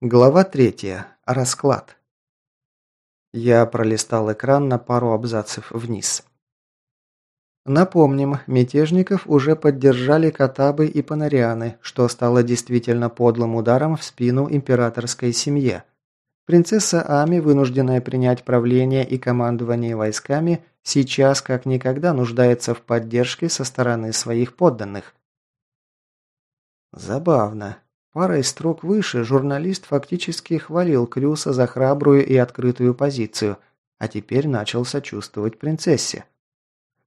Глава третья. Расклад. Я пролистал экран на пару абзацев вниз. Напомним, мятежников уже поддержали Катабы и Панарианы, что стало действительно подлым ударом в спину императорской семье. Принцесса Ами, вынужденная принять правление и командование войсками, сейчас как никогда нуждается в поддержке со стороны своих подданных. Забавно. Парой строк выше журналист фактически хвалил Крюса за храбрую и открытую позицию, а теперь начал сочувствовать принцессе.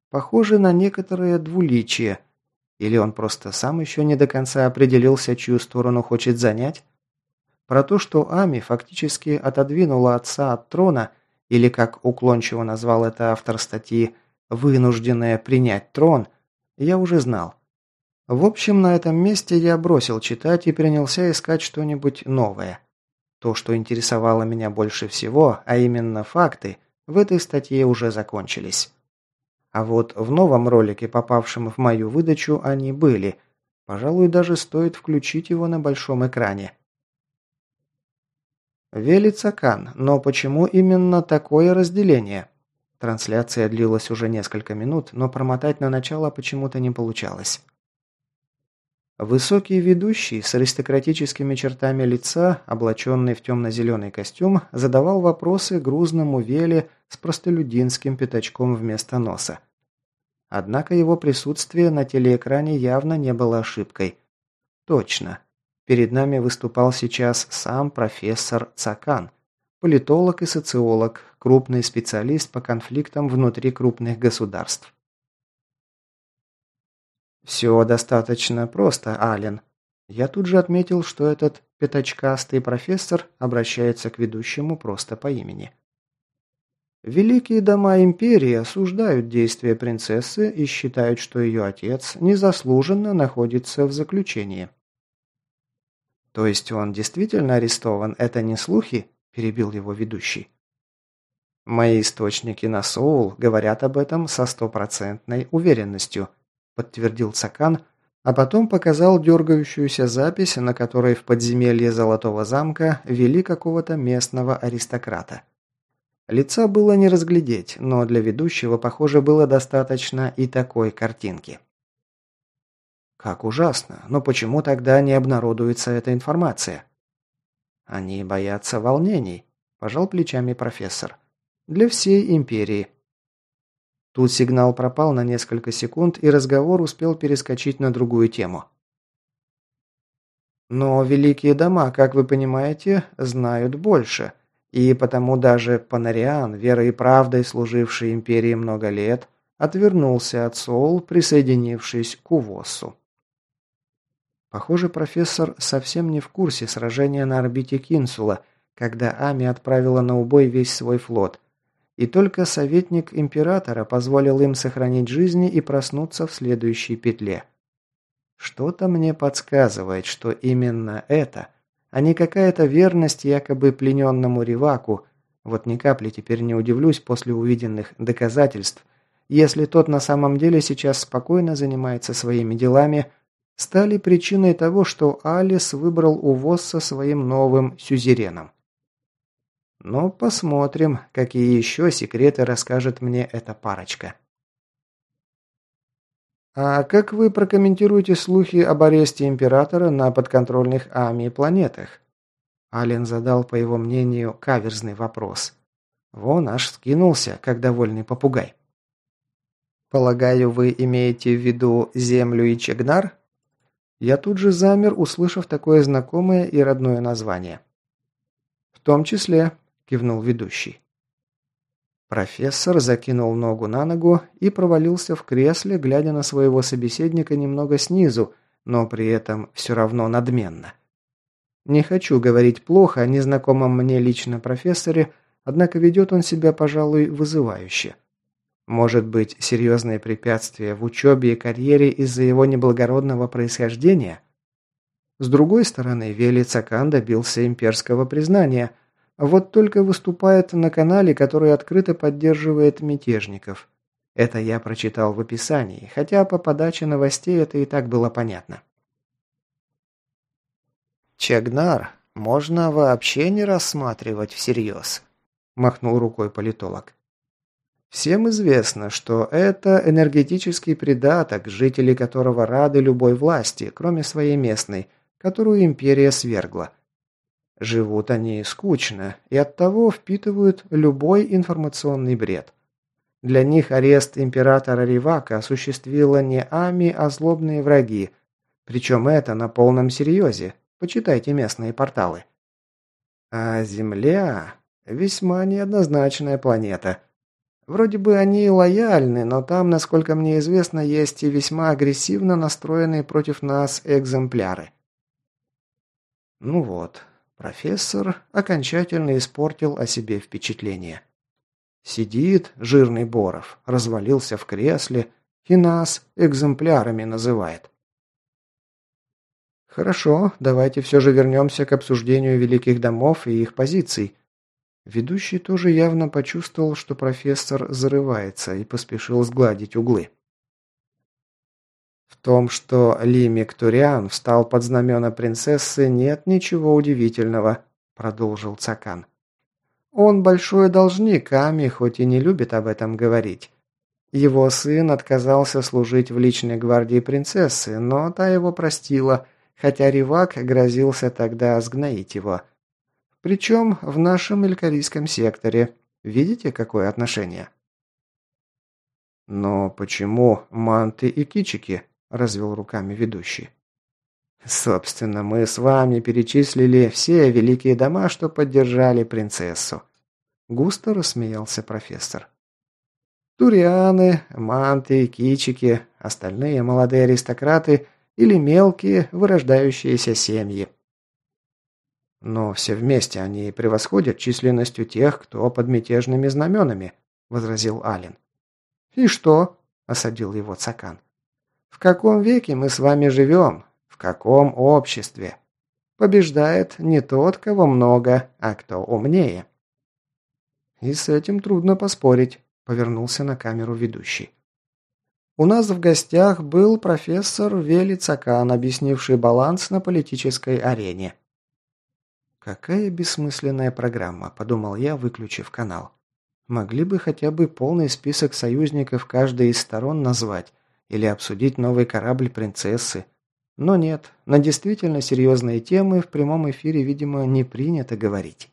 Похоже на некоторое двуличие. Или он просто сам еще не до конца определился, чью сторону хочет занять? Про то, что Ами фактически отодвинула отца от трона, или, как уклончиво назвал это автор статьи, «вынужденная принять трон», я уже знал. В общем, на этом месте я бросил читать и принялся искать что-нибудь новое. То, что интересовало меня больше всего, а именно факты, в этой статье уже закончились. А вот в новом ролике, попавшем в мою выдачу, они были. Пожалуй, даже стоит включить его на большом экране. Велится Кан, но почему именно такое разделение? Трансляция длилась уже несколько минут, но промотать на начало почему-то не получалось. Высокий ведущий с аристократическими чертами лица, облаченный в темно-зеленый костюм, задавал вопросы грузному Веле с простолюдинским пятачком вместо носа. Однако его присутствие на телеэкране явно не было ошибкой. Точно. Перед нами выступал сейчас сам профессор Цакан, политолог и социолог, крупный специалист по конфликтам внутри крупных государств. «Все достаточно просто, Ален». Я тут же отметил, что этот пятачкастый профессор обращается к ведущему просто по имени. Великие дома империи осуждают действия принцессы и считают, что ее отец незаслуженно находится в заключении. «То есть он действительно арестован? Это не слухи?» – перебил его ведущий. «Мои источники на Соул говорят об этом со стопроцентной уверенностью», – подтвердил Цакан, а потом показал дергающуюся запись, на которой в подземелье Золотого замка вели какого-то местного аристократа. Лица было не разглядеть, но для ведущего, похоже, было достаточно и такой картинки. Как ужасно, но почему тогда не обнародуется эта информация? Они боятся волнений, пожал плечами профессор. Для всей империи. Тут сигнал пропал на несколько секунд, и разговор успел перескочить на другую тему. Но великие дома, как вы понимаете, знают больше. И потому даже Панариан, верой и правдой служивший империи много лет, отвернулся от Соул, присоединившись к Увосу. Похоже, профессор совсем не в курсе сражения на орбите Кинсула, когда Ами отправила на убой весь свой флот – и только советник императора позволил им сохранить жизни и проснуться в следующей петле. Что-то мне подсказывает, что именно это, а не какая-то верность якобы плененному Риваку, вот ни капли теперь не удивлюсь после увиденных доказательств, если тот на самом деле сейчас спокойно занимается своими делами, стали причиной того, что Алис выбрал увоз со своим новым сюзереном. Но посмотрим, какие еще секреты расскажет мне эта парочка. А как вы прокомментируете слухи об аресте императора на подконтрольных Ами планетах? Ален задал, по его мнению, каверзный вопрос. Вон аж скинулся, как довольный попугай. Полагаю, вы имеете в виду Землю и Чегнар? Я тут же замер, услышав такое знакомое и родное название. В том числе, кивнул ведущий. Профессор закинул ногу на ногу и провалился в кресле, глядя на своего собеседника немного снизу, но при этом все равно надменно. Не хочу говорить плохо о незнакомом мне лично профессоре, однако ведет он себя, пожалуй, вызывающе. Может быть, серьезные препятствия в учебе и карьере из-за его неблагородного происхождения? С другой стороны, Вели Цакан добился имперского признания, вот только выступает на канале, который открыто поддерживает мятежников. Это я прочитал в описании, хотя по подаче новостей это и так было понятно. Чагнар, можно вообще не рассматривать всерьез», – махнул рукой политолог. Всем известно, что это энергетический придаток, жители которого рады любой власти, кроме своей местной, которую империя свергла. Живут они скучно и оттого впитывают любой информационный бред. Для них арест императора Ривака осуществила не Ами, а злобные враги. Причем это на полном серьезе. Почитайте местные порталы. А Земля – весьма неоднозначная планета – Вроде бы они лояльны, но там, насколько мне известно, есть и весьма агрессивно настроенные против нас экземпляры. Ну вот, профессор окончательно испортил о себе впечатление. Сидит жирный Боров, развалился в кресле и нас экземплярами называет. Хорошо, давайте все же вернемся к обсуждению великих домов и их позиций, Ведущий тоже явно почувствовал, что профессор зарывается и поспешил сгладить углы. Том, что Лимик Туриан встал под знамена принцессы, нет ничего удивительного, продолжил Цакан. Он большой должник Ами, хоть и не любит об этом говорить. Его сын отказался служить в личной гвардии принцессы, но та его простила, хотя Ривак грозился тогда сгноить его. Причем в нашем элькарийском секторе. Видите, какое отношение? «Но почему манты и кичики?» – развел руками ведущий. «Собственно, мы с вами перечислили все великие дома, что поддержали принцессу». Густо рассмеялся профессор. Турианы, манты, кичики, остальные молодые аристократы или мелкие вырождающиеся семьи. «Но все вместе они превосходят численностью тех, кто под мятежными знаменами», – возразил Ален. «И что?» – осадил его Цакан. «В каком веке мы с вами живем? В каком обществе? Побеждает не тот, кого много, а кто умнее». «И с этим трудно поспорить», – повернулся на камеру ведущий. У нас в гостях был профессор Вели Цакан, объяснивший баланс на политической арене. «Какая бессмысленная программа», – подумал я, выключив канал. «Могли бы хотя бы полный список союзников каждой из сторон назвать или обсудить новый корабль принцессы. Но нет, на действительно серьезные темы в прямом эфире, видимо, не принято говорить».